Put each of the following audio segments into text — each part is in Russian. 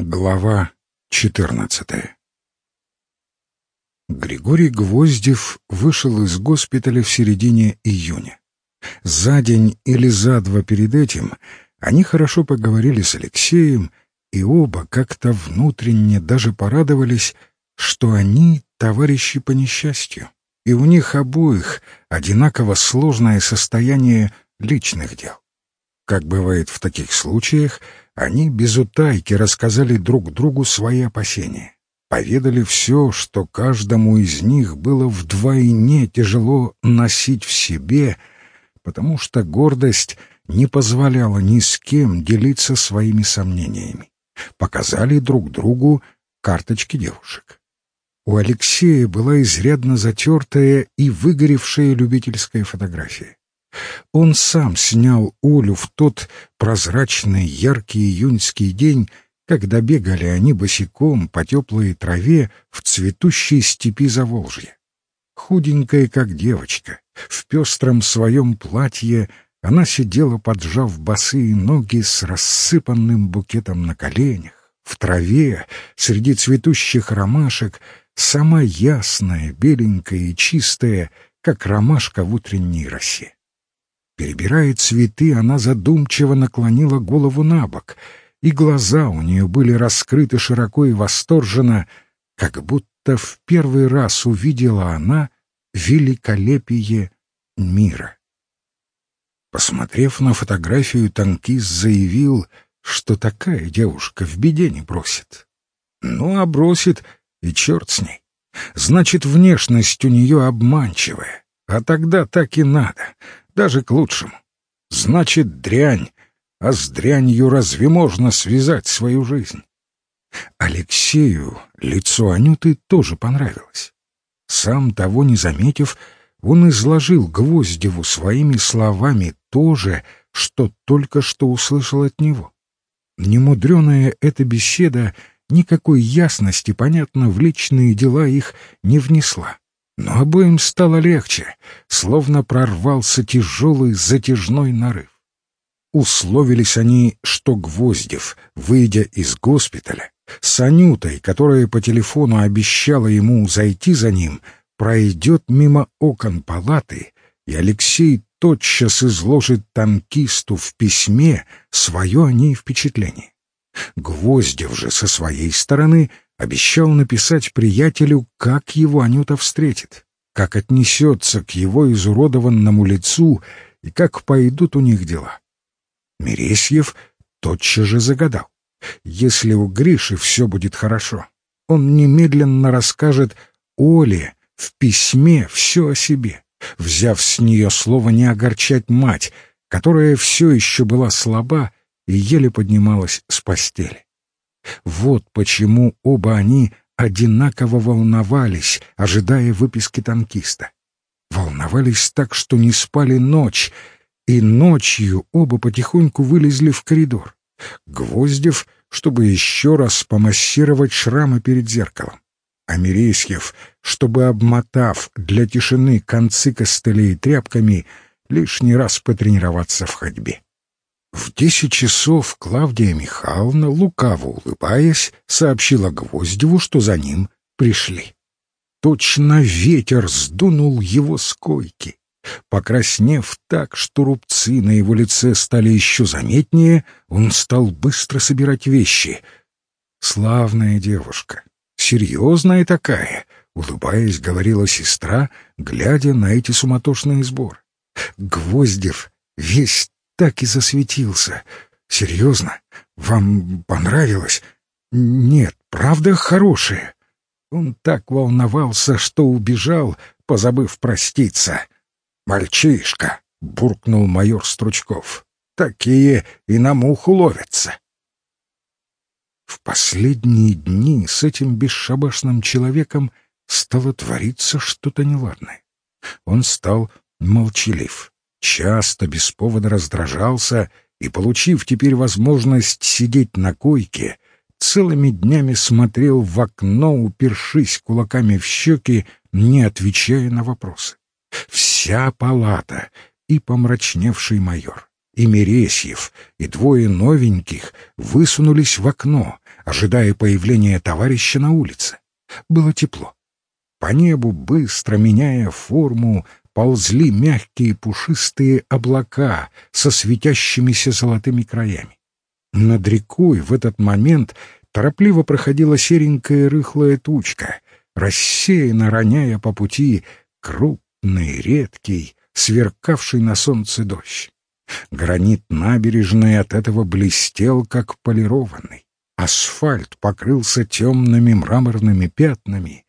Глава 14 Григорий Гвоздев вышел из госпиталя в середине июня. За день или за два перед этим они хорошо поговорили с Алексеем, и оба как-то внутренне даже порадовались, что они товарищи по несчастью, и у них обоих одинаково сложное состояние личных дел. Как бывает в таких случаях, они без утайки рассказали друг другу свои опасения. Поведали все, что каждому из них было вдвойне тяжело носить в себе, потому что гордость не позволяла ни с кем делиться своими сомнениями. Показали друг другу карточки девушек. У Алексея была изрядно затертая и выгоревшая любительская фотография. Он сам снял Олю в тот прозрачный яркий июньский день, когда бегали они босиком по теплой траве в цветущей степи Заволжья. Худенькая, как девочка, в пестром своем платье она сидела, поджав босые ноги с рассыпанным букетом на коленях, в траве, среди цветущих ромашек, сама ясная, беленькая и чистая, как ромашка в утренней росе. Перебирая цветы, она задумчиво наклонила голову на бок, и глаза у нее были раскрыты широко и восторженно, как будто в первый раз увидела она великолепие мира. Посмотрев на фотографию, танкист заявил, что такая девушка в беде не бросит. Ну, а бросит, и черт с ней. Значит, внешность у нее обманчивая, а тогда так и надо даже к лучшему. Значит, дрянь, а с дрянью разве можно связать свою жизнь? Алексею лицо Анюты тоже понравилось. Сам того не заметив, он изложил Гвоздеву своими словами то же, что только что услышал от него. Немудреная эта беседа никакой ясности, понятно, в личные дела их не внесла. Но обоим стало легче, словно прорвался тяжелый затяжной нарыв. Условились они, что Гвоздев, выйдя из госпиталя, с Анютой, которая по телефону обещала ему зайти за ним, пройдет мимо окон палаты, и Алексей тотчас изложит танкисту в письме свое о ней впечатление. Гвоздев же со своей стороны обещал написать приятелю, как его Анюта встретит, как отнесется к его изуродованному лицу и как пойдут у них дела. Мересьев тотчас же загадал. Если у Гриши все будет хорошо, он немедленно расскажет Оле в письме все о себе, взяв с нее слово не огорчать мать, которая все еще была слаба и еле поднималась с постели. Вот почему оба они одинаково волновались, ожидая выписки танкиста. Волновались так, что не спали ночь, и ночью оба потихоньку вылезли в коридор. Гвоздев, чтобы еще раз помассировать шрамы перед зеркалом. А Мересьев, чтобы, обмотав для тишины концы костылей тряпками, лишний раз потренироваться в ходьбе. В десять часов Клавдия Михайловна, лукаво улыбаясь, сообщила Гвоздеву, что за ним пришли. Точно ветер сдунул его с койки. Покраснев так, что рубцы на его лице стали еще заметнее, он стал быстро собирать вещи. «Славная девушка, серьезная такая», — улыбаясь, говорила сестра, глядя на эти суматошные сборы. Гвоздев весь так и засветился. «Серьезно? Вам понравилось?» «Нет, правда хорошее». Он так волновался, что убежал, позабыв проститься. «Мальчишка!» — буркнул майор Стручков. «Такие и на муху ловятся». В последние дни с этим бесшабашным человеком стало твориться что-то неладное. Он стал молчалив часто без повода раздражался и, получив теперь возможность сидеть на койке, целыми днями смотрел в окно, упершись кулаками в щеки, не отвечая на вопросы. Вся палата и помрачневший майор, и Мересьев, и двое новеньких высунулись в окно, ожидая появления товарища на улице. Было тепло. По небу, быстро меняя форму, ползли мягкие пушистые облака со светящимися золотыми краями. Над рекой в этот момент торопливо проходила серенькая рыхлая тучка, рассеянно роняя по пути крупный, редкий, сверкавший на солнце дождь. Гранит набережной от этого блестел, как полированный. Асфальт покрылся темными мраморными пятнами,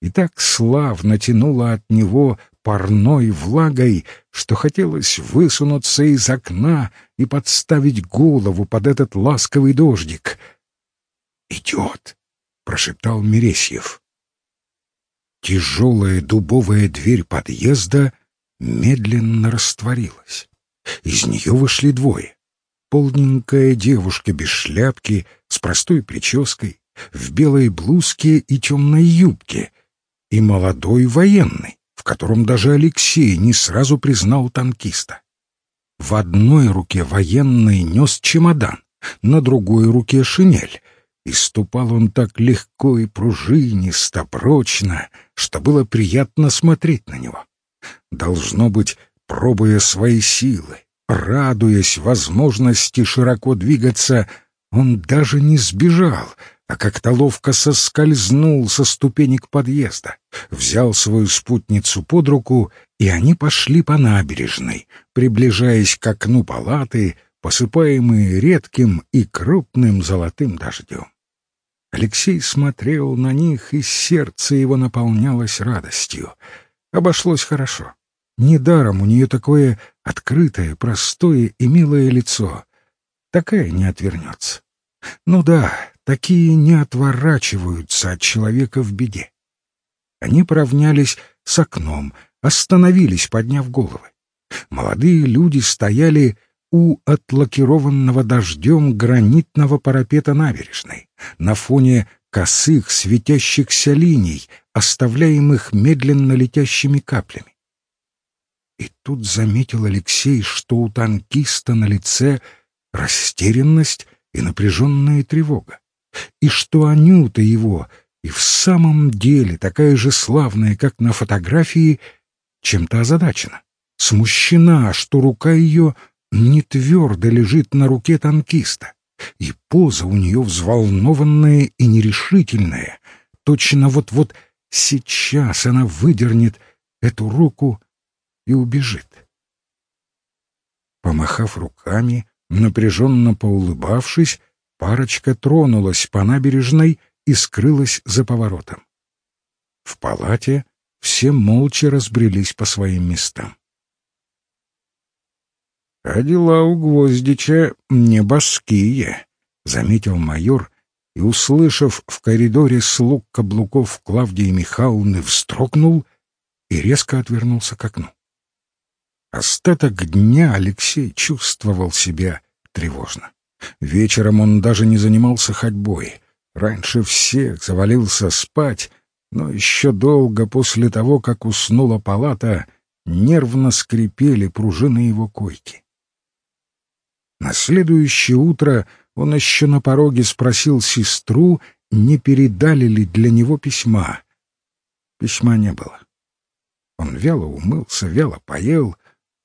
и так славно тянуло от него парной влагой, что хотелось высунуться из окна и подставить голову под этот ласковый дождик. «Идет!» — прошептал Мересьев. Тяжелая дубовая дверь подъезда медленно растворилась. Из нее вышли двое. Полненькая девушка без шляпки, с простой прической, в белой блузке и темной юбке, и молодой военный, в котором даже Алексей не сразу признал танкиста. В одной руке военный нес чемодан, на другой руке шинель, и ступал он так легко и пружинисто, прочно, что было приятно смотреть на него. Должно быть, пробуя свои силы, радуясь возможности широко двигаться, он даже не сбежал, а как-то ловко соскользнул со ступенек подъезда, взял свою спутницу под руку, и они пошли по набережной, приближаясь к окну палаты, посыпаемые редким и крупным золотым дождем. Алексей смотрел на них, и сердце его наполнялось радостью. Обошлось хорошо. Недаром у нее такое открытое, простое и милое лицо. Такая не отвернется. Ну да, такие не отворачиваются от человека в беде. Они поравнялись с окном, остановились, подняв головы. Молодые люди стояли у отлакированного дождем гранитного парапета набережной, на фоне косых светящихся линий, оставляемых медленно летящими каплями. И тут заметил Алексей, что у танкиста на лице растерянность и напряженная тревога, и что Анюта его и в самом деле такая же славная, как на фотографии, чем-то озадачена, смущена, что рука ее — не твердо лежит на руке танкиста, и поза у нее взволнованная и нерешительная. Точно вот-вот сейчас она выдернет эту руку и убежит. Помахав руками, напряженно поулыбавшись, парочка тронулась по набережной и скрылась за поворотом. В палате все молча разбрелись по своим местам. — А дела у Гвоздича не боские, — заметил майор, и, услышав в коридоре слуг каблуков Клавдии Михайловны, встрогнул и резко отвернулся к окну. Остаток дня Алексей чувствовал себя тревожно. Вечером он даже не занимался ходьбой. Раньше всех завалился спать, но еще долго после того, как уснула палата, нервно скрипели пружины его койки. На следующее утро он еще на пороге спросил сестру, не передали ли для него письма. Письма не было. Он вяло умылся, вяло поел,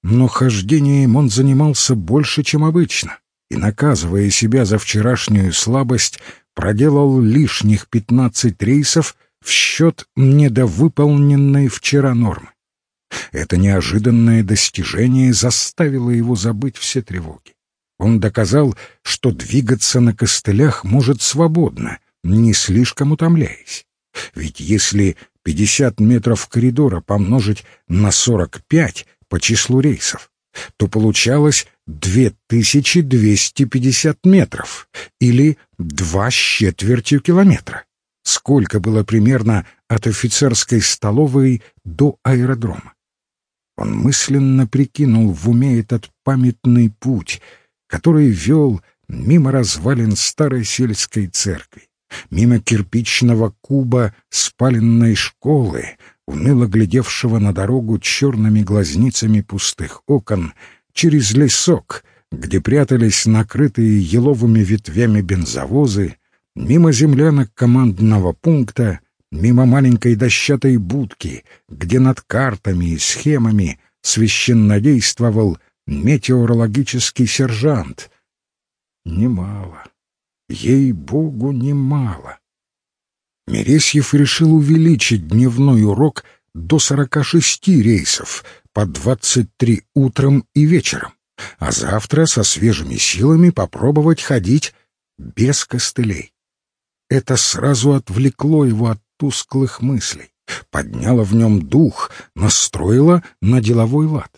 но хождением он занимался больше, чем обычно, и, наказывая себя за вчерашнюю слабость, проделал лишних пятнадцать рейсов в счет недовыполненной вчера нормы. Это неожиданное достижение заставило его забыть все тревоги. Он доказал, что двигаться на костылях может свободно, не слишком утомляясь. Ведь если 50 метров коридора помножить на 45 по числу рейсов, то получалось 2250 метров или два с четвертью километра. Сколько было примерно от офицерской столовой до аэродрома. Он мысленно прикинул в уме этот памятный путь — который вел мимо развалин старой сельской церкви, мимо кирпичного куба спаленной школы, уныло глядевшего на дорогу черными глазницами пустых окон, через лесок, где прятались накрытые еловыми ветвями бензовозы, мимо землянок командного пункта, мимо маленькой дощатой будки, где над картами и схемами священнодействовал метеорологический сержант. Немало. Ей-богу, немало. Мересьев решил увеличить дневной урок до 46 рейсов, по 23 утром и вечером, а завтра со свежими силами попробовать ходить без костылей. Это сразу отвлекло его от тусклых мыслей, подняло в нем дух, настроило на деловой лад.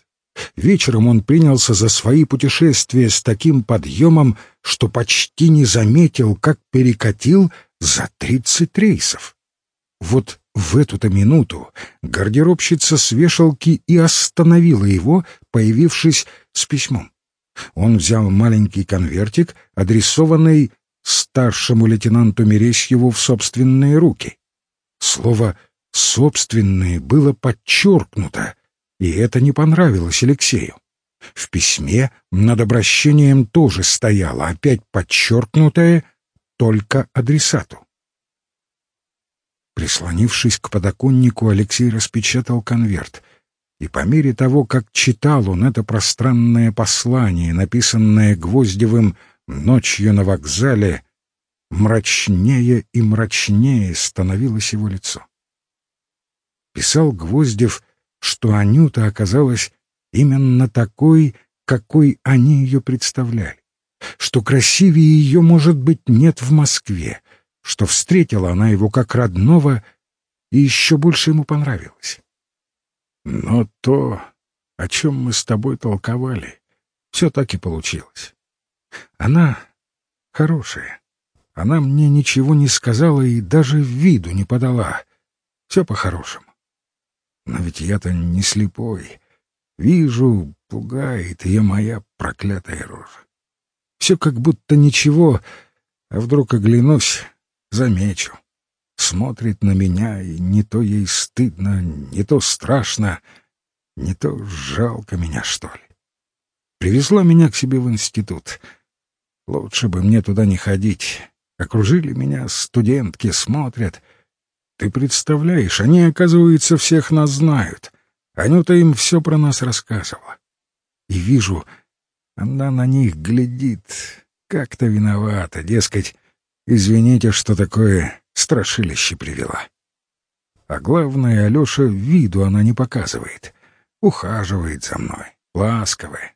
Вечером он принялся за свои путешествия с таким подъемом, что почти не заметил, как перекатил за тридцать рейсов. Вот в эту-то минуту гардеробщица с вешалки и остановила его, появившись с письмом. Он взял маленький конвертик, адресованный старшему лейтенанту Мересьеву в собственные руки. Слово «собственные» было подчеркнуто, и это не понравилось Алексею. В письме над обращением тоже стояло, опять подчеркнутое, только адресату. Прислонившись к подоконнику, Алексей распечатал конверт. И по мере того, как читал он это пространное послание, написанное Гвоздевым ночью на вокзале, мрачнее и мрачнее становилось его лицо. Писал Гвоздев, что Анюта оказалась именно такой, какой они ее представляли, что красивее ее, может быть, нет в Москве, что встретила она его как родного и еще больше ему понравилось. Но то, о чем мы с тобой толковали, все так и получилось. Она хорошая. Она мне ничего не сказала и даже виду не подала. Все по-хорошему. Но ведь я-то не слепой. Вижу, пугает ее моя проклятая рожа. Все как будто ничего, а вдруг оглянусь, замечу. Смотрит на меня, и не то ей стыдно, не то страшно, не то жалко меня, что ли. Привезла меня к себе в институт. Лучше бы мне туда не ходить. Окружили меня студентки, смотрят. Ты представляешь, они, оказывается, всех нас знают. Анюта им все про нас рассказывала. И вижу, она на них глядит, как-то виновата, дескать, Извините, что такое страшилище привела. А главное, Алёша виду она не показывает. Ухаживает за мной, ласковая.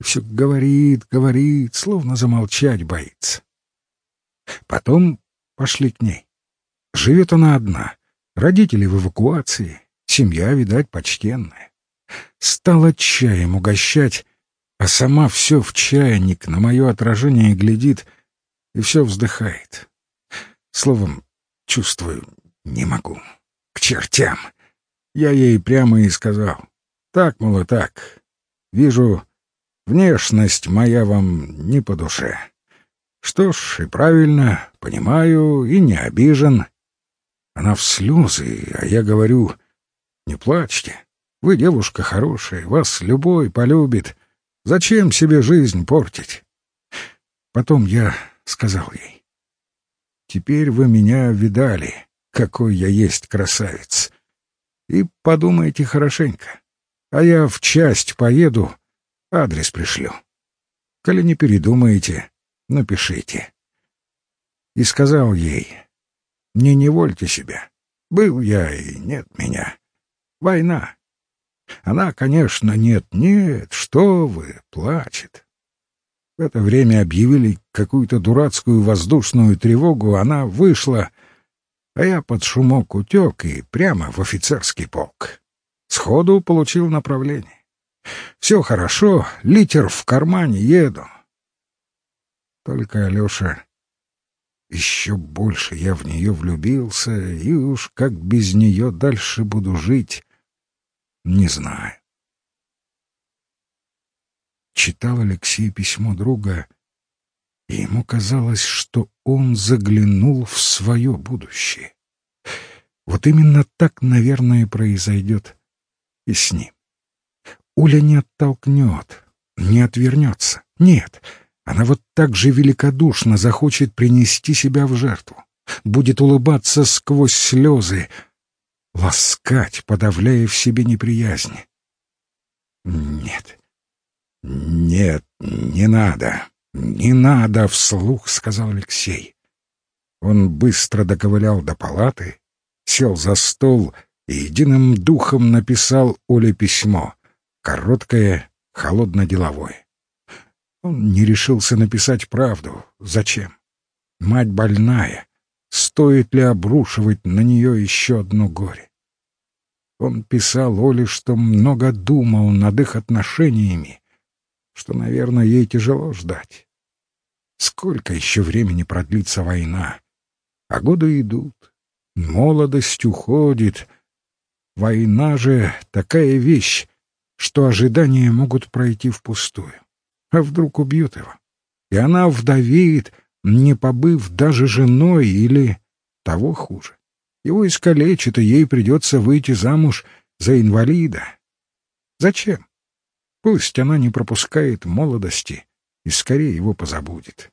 Все говорит, говорит, словно замолчать боится. Потом пошли к ней. Живет она одна. Родители в эвакуации, семья, видать, почтенная. Стала чаем угощать, а сама все в чайник на мое отражение глядит — и все вздыхает. Словом, чувствую, не могу. К чертям. Я ей прямо и сказал. Так, мол, и так. Вижу, внешность моя вам не по душе. Что ж, и правильно, понимаю и не обижен. Она в слезы, а я говорю, не плачьте. Вы девушка хорошая, вас любой полюбит. Зачем себе жизнь портить? Потом я сказал ей. «Теперь вы меня видали, какой я есть красавец. И подумайте хорошенько. А я в часть поеду, адрес пришлю. Коли не передумаете, напишите». И сказал ей, «Не невольте себя. Был я и нет меня. Война. Она, конечно, нет-нет, что вы, плачет. В это время объявили какую-то дурацкую воздушную тревогу, она вышла, а я под шумок утек и прямо в офицерский полк. Сходу получил направление. Все хорошо, литер в кармане, еду. Только, Алеша, еще больше я в нее влюбился, и уж как без нее дальше буду жить, не знаю читал Алексей письмо друга, и ему казалось, что он заглянул в свое будущее. Вот именно так, наверное, произойдет и с ним. Уля не оттолкнет, не отвернется. Нет, она вот так же великодушно захочет принести себя в жертву, будет улыбаться сквозь слезы, ласкать, подавляя в себе неприязнь. «Нет, нет, не надо, не надо!» — вслух сказал Алексей. Он быстро доковылял до палаты, сел за стол и единым духом написал Оле письмо, короткое, холодно-деловое. Он не решился написать правду. Зачем? Мать больная. Стоит ли обрушивать на нее еще одно горе? Он писал Оле, что много думал над их отношениями, что, наверное, ей тяжело ждать. Сколько еще времени продлится война? А годы идут, молодость уходит. Война же такая вещь, что ожидания могут пройти впустую. А вдруг убьют его? И она вдовеет, не побыв даже женой или того хуже. Его искалечит, и ей придется выйти замуж за инвалида. Зачем? Пусть она не пропускает молодости и скорее его позабудет.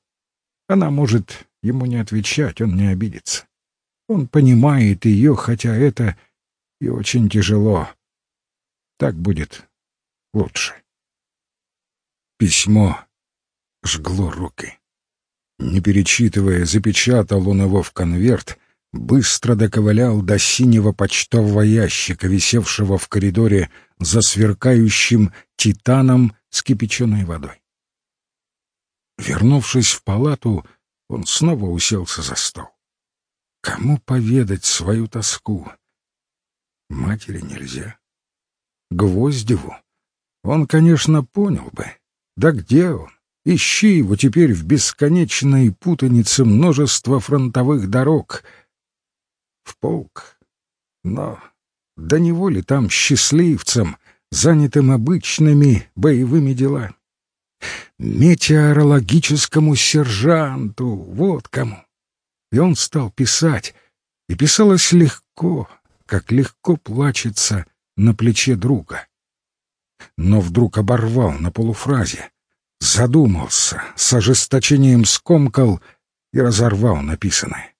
Она может ему не отвечать, он не обидится. Он понимает ее, хотя это и очень тяжело. Так будет лучше. Письмо жгло руки. Не перечитывая, запечатал он его в конверт, быстро доковылял до синего почтового ящика, висевшего в коридоре за сверкающим титаном с кипяченой водой. Вернувшись в палату, он снова уселся за стол. Кому поведать свою тоску? Матери нельзя. Гвоздеву он, конечно, понял бы. Да где он? Ищи его теперь в бесконечной путанице множества фронтовых дорог. В полк. Но до него ли там счастливцам, занятым обычными боевыми делами? Метеорологическому сержанту, вот кому. И он стал писать, и писалось легко, как легко плачется на плече друга но вдруг оборвал на полуфразе, задумался, с ожесточением скомкал и разорвал написанное.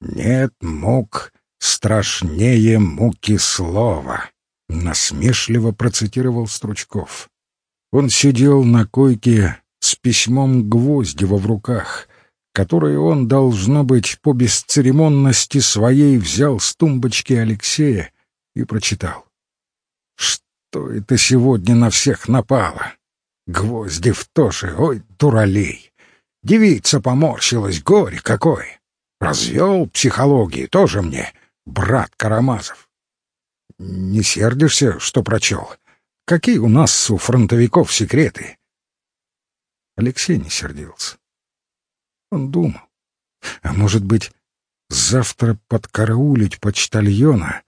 «Нет мук страшнее муки слова», — насмешливо процитировал Стручков. Он сидел на койке с письмом Гвоздева в руках, которое он, должно быть, по бесцеремонности своей взял с тумбочки Алексея и прочитал. Что это сегодня на всех напало? Гвоздев тоже, ой, дуралей. Девица поморщилась, горе какое. Развел психологии, тоже мне, брат Карамазов. Не сердишься, что прочел? Какие у нас у фронтовиков секреты? Алексей не сердился. Он думал, а может быть, завтра подкараулить почтальона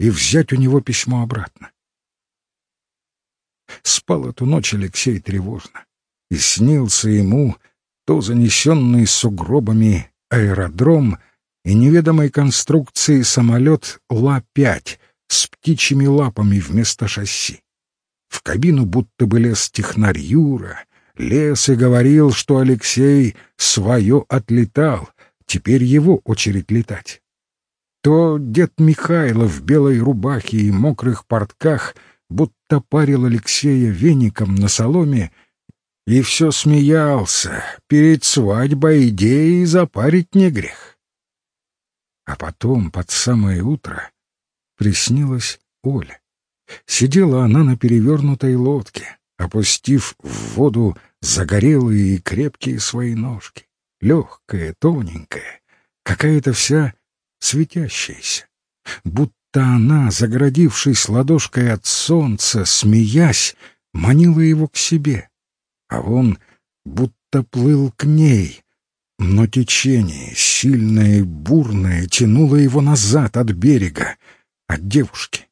и взять у него письмо обратно. Спал эту ночь Алексей тревожно, и снился ему то занесенный сугробами аэродром и неведомой конструкции самолет Ла-5 с птичьими лапами вместо шасси. В кабину будто бы лез технарь Юра, лез и говорил, что Алексей свое отлетал, теперь его очередь летать. То дед Михайло в белой рубахе и мокрых портках — будто парил Алексея веником на соломе и все смеялся. Перед свадьбой идеей запарить не грех. А потом, под самое утро, приснилась Оля. Сидела она на перевернутой лодке, опустив в воду загорелые и крепкие свои ножки, легкая, тоненькая, какая-то вся светящаяся, будто будто она, загородившись ладошкой от солнца, смеясь, манила его к себе, а он будто плыл к ней. Но течение, сильное и бурное, тянуло его назад от берега, от девушки.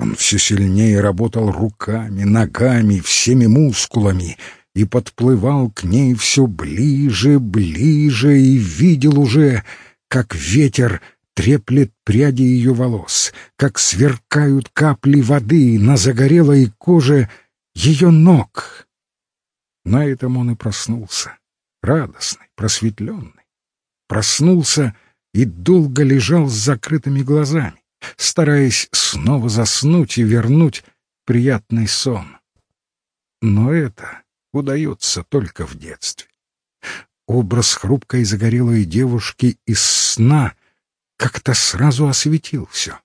Он все сильнее работал руками, ногами, всеми мускулами и подплывал к ней все ближе, ближе и видел уже, как ветер — треплет пряди ее волос, как сверкают капли воды на загорелой коже ее ног. На этом он и проснулся, радостный, просветленный. Проснулся и долго лежал с закрытыми глазами, стараясь снова заснуть и вернуть приятный сон. Но это удается только в детстве. Образ хрупкой загорелой девушки из сна как-то сразу осветил все.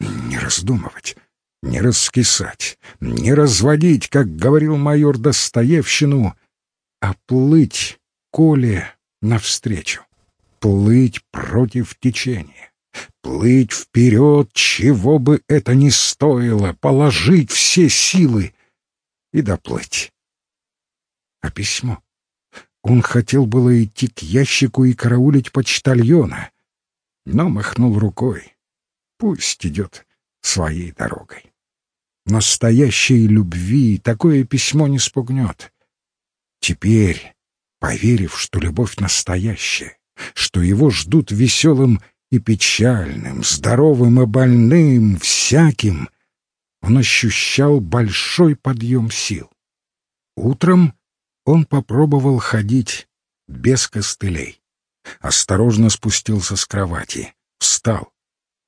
Не раздумывать, не раскисать, не разводить, как говорил майор Достоевщину, а плыть Коле навстречу, плыть против течения, плыть вперед, чего бы это ни стоило, положить все силы и доплыть. А письмо? Он хотел было идти к ящику и караулить почтальона, но махнул рукой. Пусть идет своей дорогой. Настоящей любви такое письмо не спугнет. Теперь, поверив, что любовь настоящая, что его ждут веселым и печальным, здоровым и больным, всяким, он ощущал большой подъем сил. Утром он попробовал ходить без костылей. Осторожно спустился с кровати, встал,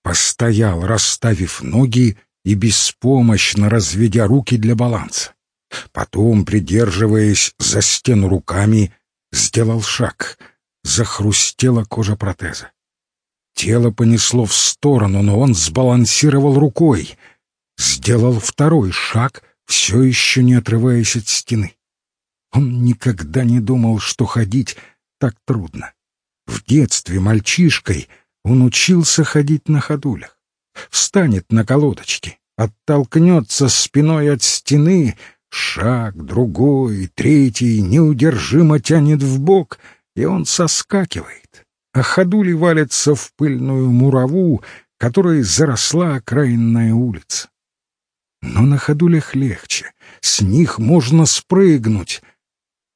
постоял, расставив ноги и беспомощно разведя руки для баланса. Потом, придерживаясь за стену руками, сделал шаг. Захрустела кожа протеза. Тело понесло в сторону, но он сбалансировал рукой. Сделал второй шаг, все еще не отрываясь от стены. Он никогда не думал, что ходить так трудно. В детстве мальчишкой он учился ходить на ходулях. Встанет на колодочке, оттолкнется спиной от стены, шаг, другой, третий, неудержимо тянет в бок, и он соскакивает, а ходули валятся в пыльную мураву, которой заросла окраинная улица. Но на ходулях легче, с них можно спрыгнуть —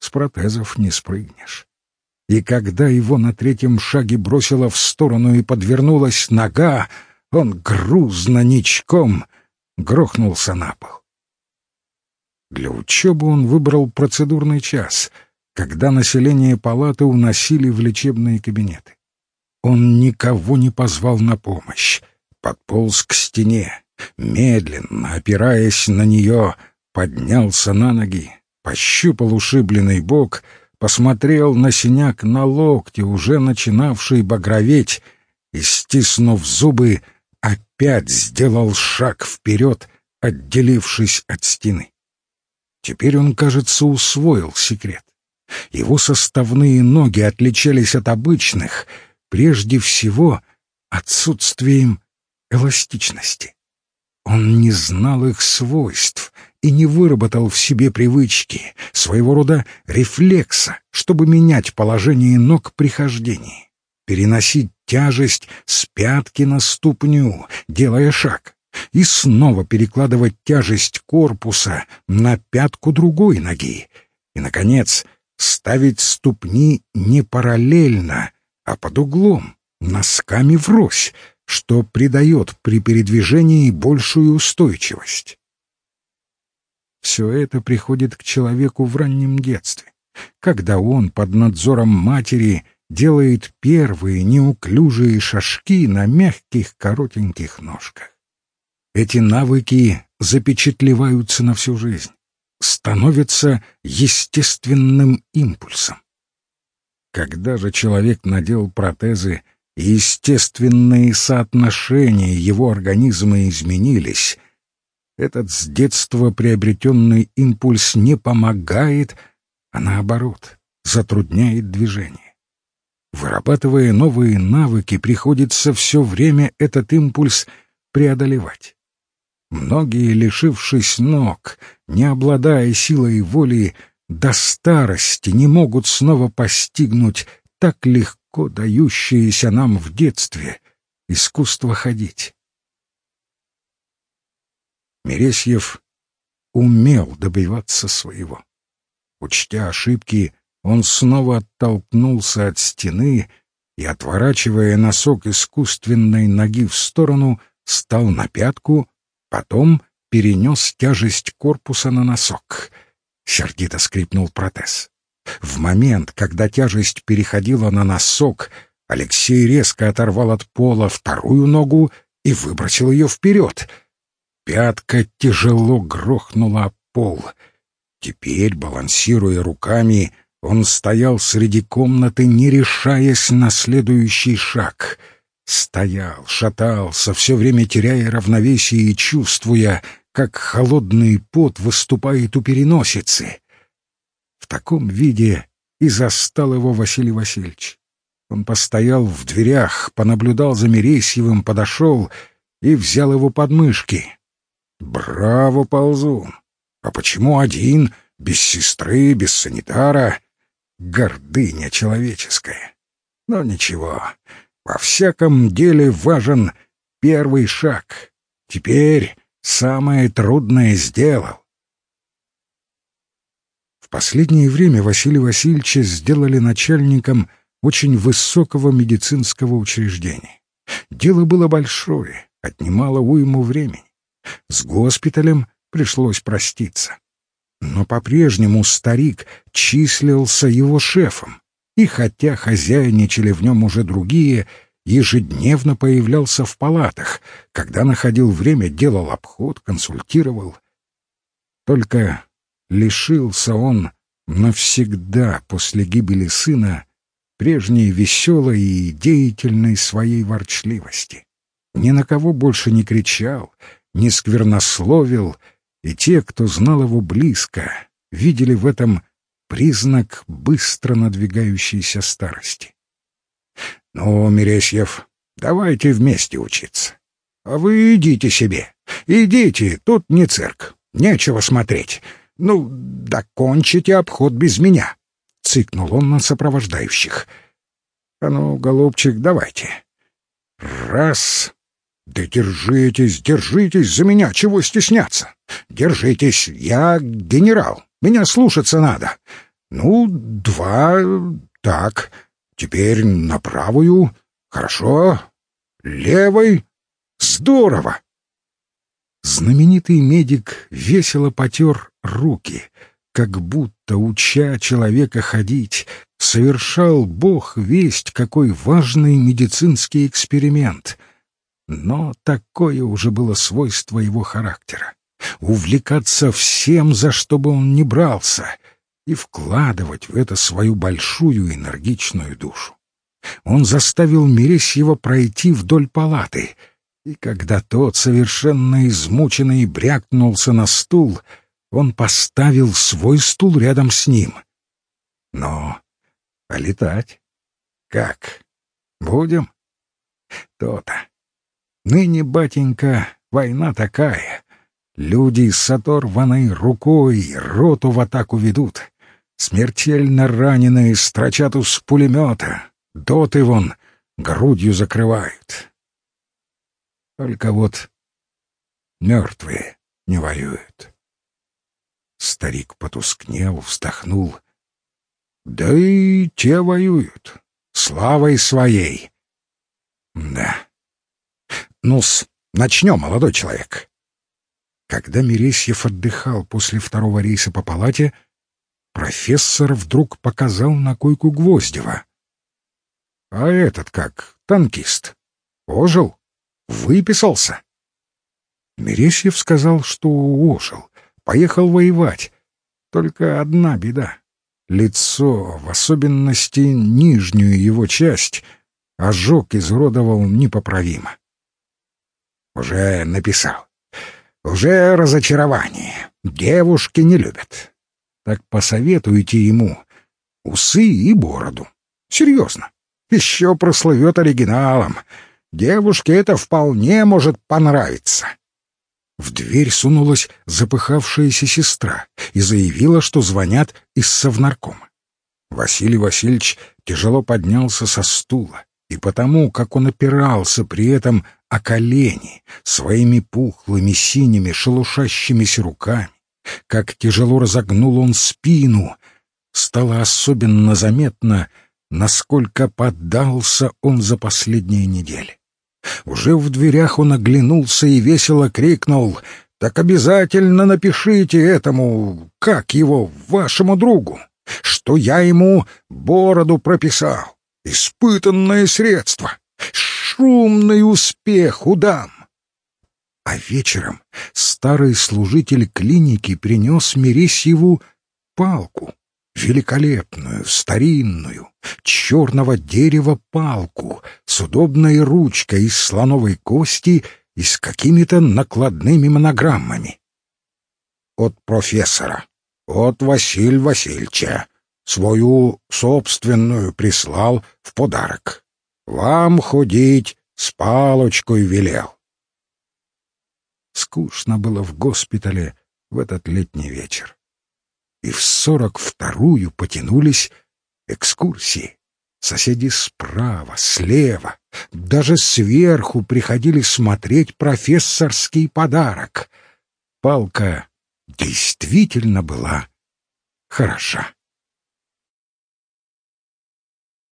с протезов не спрыгнешь. И когда его на третьем шаге бросило в сторону и подвернулась нога, он грузно ничком грохнулся на пол. Для учебы он выбрал процедурный час, когда население палаты уносили в лечебные кабинеты. Он никого не позвал на помощь, подполз к стене, медленно, опираясь на нее, поднялся на ноги, пощупал ушибленный бок, посмотрел на синяк на локте, уже начинавший багроветь, и, стиснув зубы, опять сделал шаг вперед, отделившись от стены. Теперь он, кажется, усвоил секрет. Его составные ноги отличались от обычных, прежде всего, отсутствием эластичности. Он не знал их свойств и не выработал в себе привычки, своего рода рефлекса, чтобы менять положение ног при хождении, переносить тяжесть с пятки на ступню, делая шаг, и снова перекладывать тяжесть корпуса на пятку другой ноги, и, наконец, ставить ступни не параллельно, а под углом, носками врозь, что придает при передвижении большую устойчивость. Все это приходит к человеку в раннем детстве, когда он под надзором матери делает первые неуклюжие шажки на мягких коротеньких ножках. Эти навыки запечатлеваются на всю жизнь, становятся естественным импульсом. Когда же человек надел протезы естественные соотношения его организма изменились, этот с детства приобретенный импульс не помогает, а наоборот, затрудняет движение. Вырабатывая новые навыки, приходится все время этот импульс преодолевать. Многие, лишившись ног, не обладая силой воли, до старости не могут снова постигнуть так легко дающееся нам в детстве искусство ходить. Мересьев умел добиваться своего. Учтя ошибки, он снова оттолкнулся от стены и, отворачивая носок искусственной ноги в сторону, стал на пятку, потом перенес тяжесть корпуса на носок. сердито скрипнул протез. В момент, когда тяжесть переходила на носок, Алексей резко оторвал от пола вторую ногу и выбросил ее вперед. Пятка тяжело грохнула о пол. Теперь, балансируя руками, он стоял среди комнаты, не решаясь на следующий шаг. Стоял, шатался, все время теряя равновесие и чувствуя, как холодный пот выступает у переносицы. В таком виде и застал его Василий Васильевич. Он постоял в дверях, понаблюдал за Мересьевым, подошел и взял его под мышки. «Браво, ползун! А почему один, без сестры, без санитара?» Гордыня человеческая. Но ничего, во всяком деле важен первый шаг. Теперь самое трудное сделал. В последнее время Василия Васильевича сделали начальником очень высокого медицинского учреждения. Дело было большое, отнимало уйму времени. С госпиталем пришлось проститься. Но по-прежнему старик числился его шефом, и хотя хозяйничали в нем уже другие, ежедневно появлялся в палатах, когда находил время, делал обход, консультировал. Только лишился он навсегда после гибели сына прежней веселой и деятельной своей ворчливости. Ни на кого больше не кричал, не сквернословил, и те, кто знал его близко, видели в этом признак быстро надвигающейся старости. «Ну, Мересьев, давайте вместе учиться. А вы идите себе, идите, тут не цирк, нечего смотреть. Ну, докончите обход без меня», — цикнул он на сопровождающих. «А ну, голубчик, давайте. Раз, «Да держитесь, держитесь за меня, чего стесняться? Держитесь, я генерал, меня слушаться надо. Ну, два, так, теперь на правую, хорошо, левой, здорово!» Знаменитый медик весело потер руки, как будто, уча человека ходить, совершал Бог весть какой важный медицинский эксперимент — но такое уже было свойство его характера — увлекаться всем, за что бы он ни брался, и вкладывать в это свою большую энергичную душу. Он заставил Мересьева пройти вдоль палаты, и когда тот, совершенно измученный, брякнулся на стул, он поставил свой стул рядом с ним. Но а летать? Как? Будем? То-то. Ныне, батенька, война такая. Люди с оторванной рукой роту в атаку ведут. Смертельно раненые строчат с пулемета. Доты вон грудью закрывают. Только вот мертвые не воюют. Старик потускнел, вздохнул. Да и те воюют, славой своей. Да. Ну-с, начнем, молодой человек. Когда Мересьев отдыхал после второго рейса по палате, профессор вдруг показал на койку Гвоздева. — А этот как, танкист? Ожил? Выписался? Мересьев сказал, что ожил, поехал воевать. Только одна беда. Лицо, в особенности нижнюю его часть, ожог изуродовал непоправимо. Уже написал. Уже разочарование. Девушки не любят. Так посоветуйте ему усы и бороду. Серьезно. Еще прослывет оригиналом. Девушке это вполне может понравиться. В дверь сунулась запыхавшаяся сестра и заявила, что звонят из совнаркома. Василий Васильевич тяжело поднялся со стула, и потому, как он опирался при этом о колени своими пухлыми синими шелушащимися руками, как тяжело разогнул он спину, стало особенно заметно, насколько поддался он за последние недели. Уже в дверях он оглянулся и весело крикнул так обязательно напишите этому, как его, вашему другу, что я ему бороду прописал, испытанное средство, шумный успех удам. А вечером старый служитель клиники принес Мересьеву палку, великолепную, старинную, черного дерева палку с удобной ручкой из слоновой кости и с какими-то накладными монограммами. От профессора, от Василь Васильевича, свою собственную прислал в подарок. Вам ходить с палочкой велел. Скучно было в госпитале в этот летний вечер. И в сорок вторую потянулись экскурсии. Соседи справа, слева, даже сверху приходили смотреть профессорский подарок. Палка действительно была хороша.